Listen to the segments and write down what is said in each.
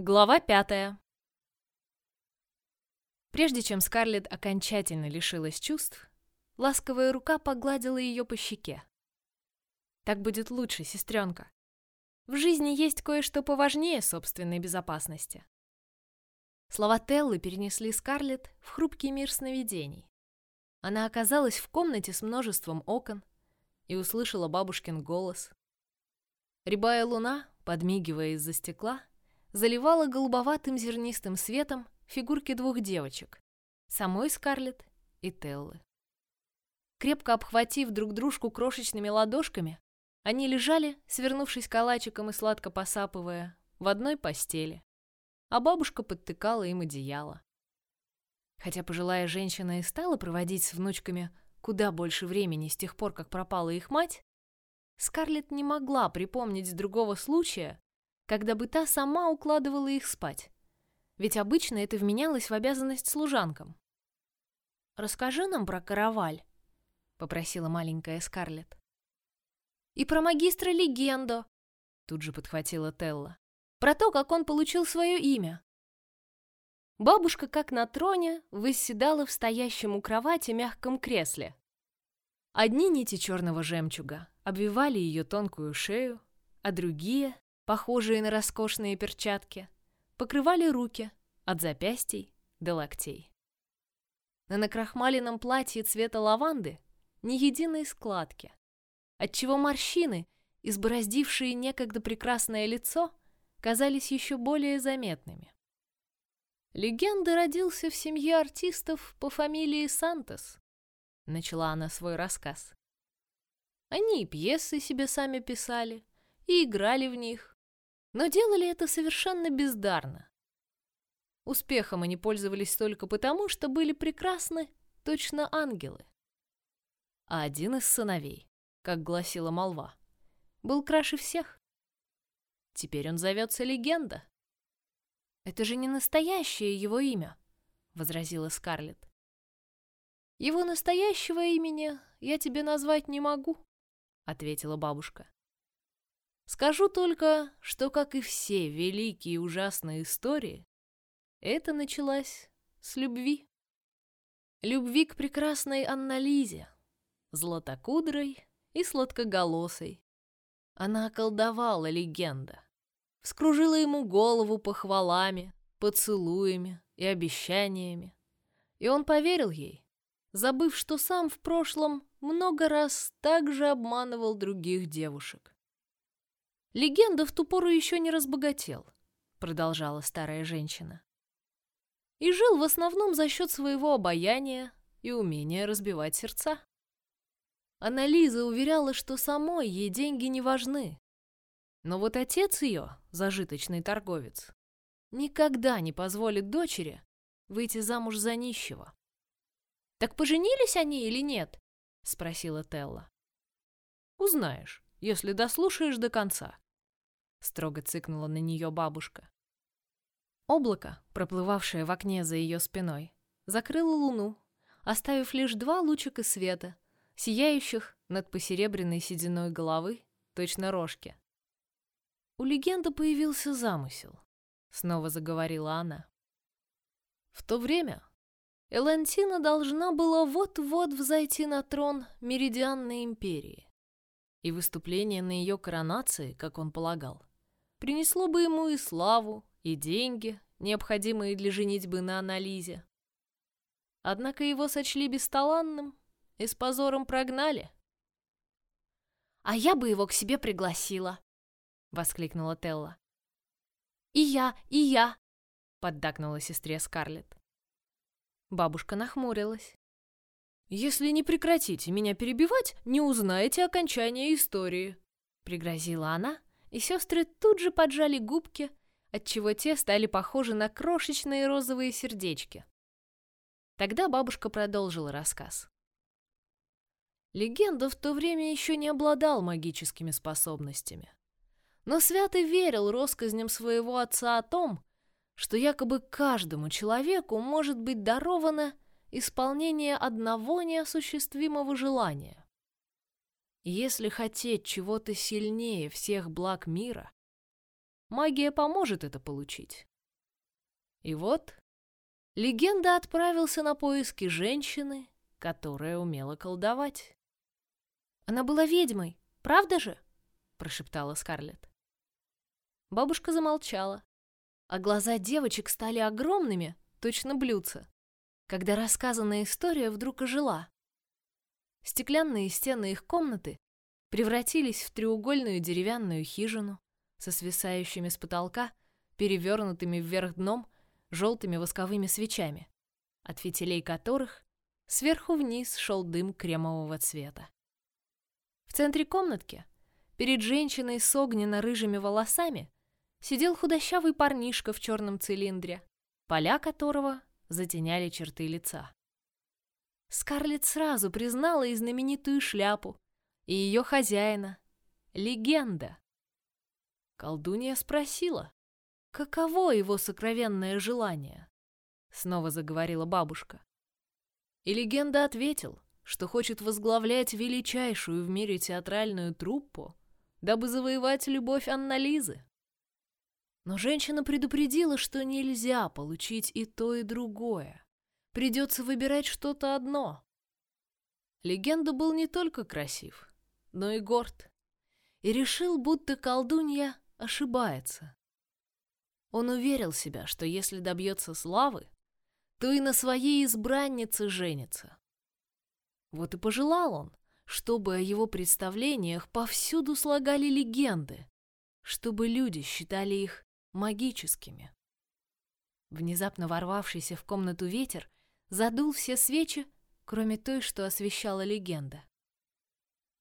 Глава пятая. Прежде чем Скарлетт окончательно лишилась чувств, ласковая рука погладила ее по щеке. «Так будет лучше, сестренка. В жизни есть кое-что поважнее собственной безопасности». Слова Теллы перенесли Скарлетт в хрупкий мир сновидений. Она оказалась в комнате с множеством окон и услышала бабушкин голос. Рябая луна, подмигивая из-за стекла, заливала голубоватым зернистым светом фигурки двух девочек, самой Скарлетт и Теллы. Крепко обхватив друг дружку крошечными ладошками, они лежали, свернувшись калачиком и сладко посапывая, в одной постели, а бабушка подтыкала им одеяло. Хотя пожилая женщина и стала проводить с внучками куда больше времени с тех пор, как пропала их мать, Скарлетт не могла припомнить другого случая, когда бы та сама укладывала их спать. Ведь обычно это вменялось в обязанность служанкам. «Расскажи нам про караваль», — попросила маленькая Скарлетт. «И про магистра Легендо», — тут же подхватила Телла. «Про то, как он получил свое имя». Бабушка, как на троне, восседала в стоящем у кровати мягком кресле. Одни нити черного жемчуга обвивали ее тонкую шею, а другие похожие на роскошные перчатки, покрывали руки от запястий до локтей. На накрахмаленном платье цвета лаванды ни единой складки, отчего морщины, избороздившие некогда прекрасное лицо, казались еще более заметными. Легенда родился в семье артистов по фамилии Сантос, начала она свой рассказ. Они и пьесы себе сами писали, и играли в них, но делали это совершенно бездарно. Успехом они пользовались только потому, что были прекрасны, точно ангелы. А один из сыновей, как гласила молва, был краше всех. Теперь он зовется Легенда. «Это же не настоящее его имя», — возразила Скарлетт. «Его настоящего имени я тебе назвать не могу», — ответила бабушка. Скажу только, что, как и все великие и ужасные истории, это началось с любви. Любви к прекрасной Аннализе, златокудрой и сладкоголосой. Она околдовала легенда, вскружила ему голову похвалами, поцелуями и обещаниями. И он поверил ей, забыв, что сам в прошлом много раз также обманывал других девушек. Легенда в ту пору еще не разбогател, продолжала старая женщина. И жил в основном за счет своего обаяния и умения разбивать сердца. Анализа уверяла, что самой ей деньги не важны. Но вот отец ее, зажиточный торговец, никогда не позволит дочери выйти замуж за нищего. «Так поженились они или нет?» — спросила Телла. «Узнаешь если дослушаешь до конца», — строго цыкнула на нее бабушка. Облако, проплывавшее в окне за ее спиной, закрыло луну, оставив лишь два лучика света, сияющих над посеребряной сединой головы, точно рожки. У легенды появился замысел, снова заговорила она. В то время Элантина должна была вот-вот взойти на трон Меридианной империи и выступление на ее коронации, как он полагал, принесло бы ему и славу, и деньги, необходимые для женитьбы на анализе. Однако его сочли бесталанным и с позором прогнали. «А я бы его к себе пригласила!» — воскликнула Телла. «И я, и я!» — поддакнула сестре Скарлетт. Бабушка нахмурилась. «Если не прекратите меня перебивать, не узнаете окончания истории», — пригрозила она, и сестры тут же поджали губки, отчего те стали похожи на крошечные розовые сердечки. Тогда бабушка продолжила рассказ. Легенда в то время еще не обладал магическими способностями. Но свято верил россказням своего отца о том, что якобы каждому человеку может быть даровано исполнение одного неосуществимого желания. Если хотеть чего-то сильнее всех благ мира, магия поможет это получить. И вот легенда отправился на поиски женщины, которая умела колдовать. Она была ведьмой, правда же? прошептала Скарлетт. Бабушка замолчала, а глаза девочек стали огромными, точно блюдца, когда рассказанная история вдруг ожила. Стеклянные стены их комнаты превратились в треугольную деревянную хижину со свисающими с потолка, перевернутыми вверх дном, желтыми восковыми свечами, от фитилей которых сверху вниз шел дым кремового цвета. В центре комнатки, перед женщиной с огненно-рыжими волосами, сидел худощавый парнишка в черном цилиндре, поля которого затеняли черты лица. Скарлетт сразу признала и знаменитую шляпу, и ее хозяина. Легенда. Колдунья спросила, каково его сокровенное желание. Снова заговорила бабушка. И легенда ответил, что хочет возглавлять величайшую в мире театральную труппу, дабы завоевать любовь Аннализы. Но женщина предупредила, что нельзя получить и то, и другое. Придется выбирать что-то одно. Легенда был не только красив, но и горд. И решил, будто колдунья ошибается. Он уверил себя, что если добьется славы, то и на своей избраннице женится. Вот и пожелал он, чтобы о его представлениях повсюду слагали легенды, чтобы люди считали их магическими. Внезапно ворвавшийся в комнату ветер задул все свечи, кроме той, что освещала легенда.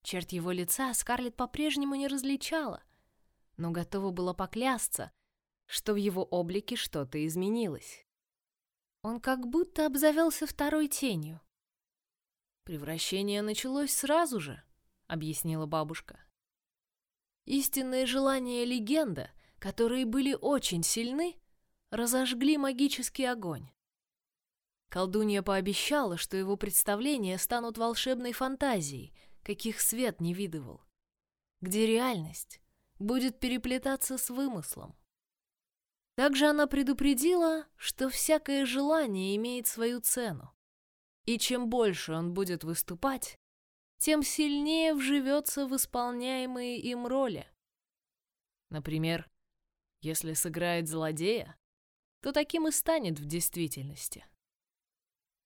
Черт его лица Скарлетт по-прежнему не различала, но готова была поклясться, что в его облике что-то изменилось. Он как будто обзавелся второй тенью. «Превращение началось сразу же», — объяснила бабушка. Истинное желание легенда которые были очень сильны, разожгли магический огонь. Колдунья пообещала, что его представления станут волшебной фантазией, каких свет не видывал, где реальность будет переплетаться с вымыслом. Также она предупредила, что всякое желание имеет свою цену, и чем больше он будет выступать, тем сильнее вживется в исполняемые им роли. Например, если сыграет злодея, то таким и станет в действительности.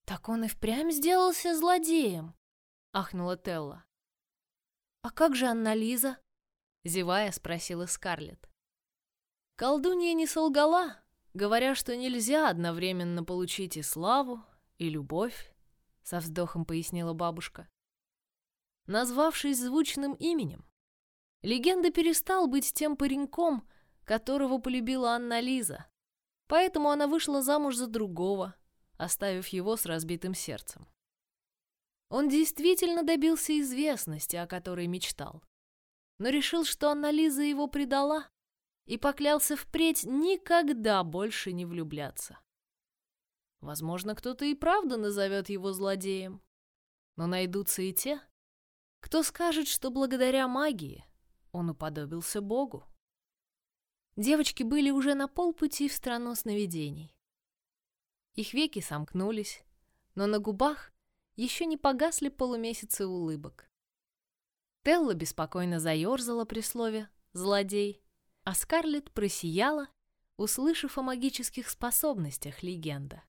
«Так он и впрямь сделался злодеем!» — ахнула Телла. «А как же Анна-Лиза?» — зевая спросила Скарлетт. Колдунья не солгала, говоря, что нельзя одновременно получить и славу, и любовь, — со вздохом пояснила бабушка. Назвавшись звучным именем, легенда перестал быть тем пареньком, которого полюбила Анна Лиза. Поэтому она вышла замуж за другого, оставив его с разбитым сердцем. Он действительно добился известности, о которой мечтал, но решил, что Анна Лиза его предала и поклялся впредь никогда больше не влюбляться. Возможно, кто-то и правда назовет его злодеем, но найдутся и те, кто скажет, что благодаря магии он уподобился Богу. Девочки были уже на полпути в страну сновидений. Их веки сомкнулись, но на губах еще не погасли полумесяцы улыбок. Телла беспокойно заерзала при слове «злодей», а Скарлетт просияла, услышав о магических способностях легенда.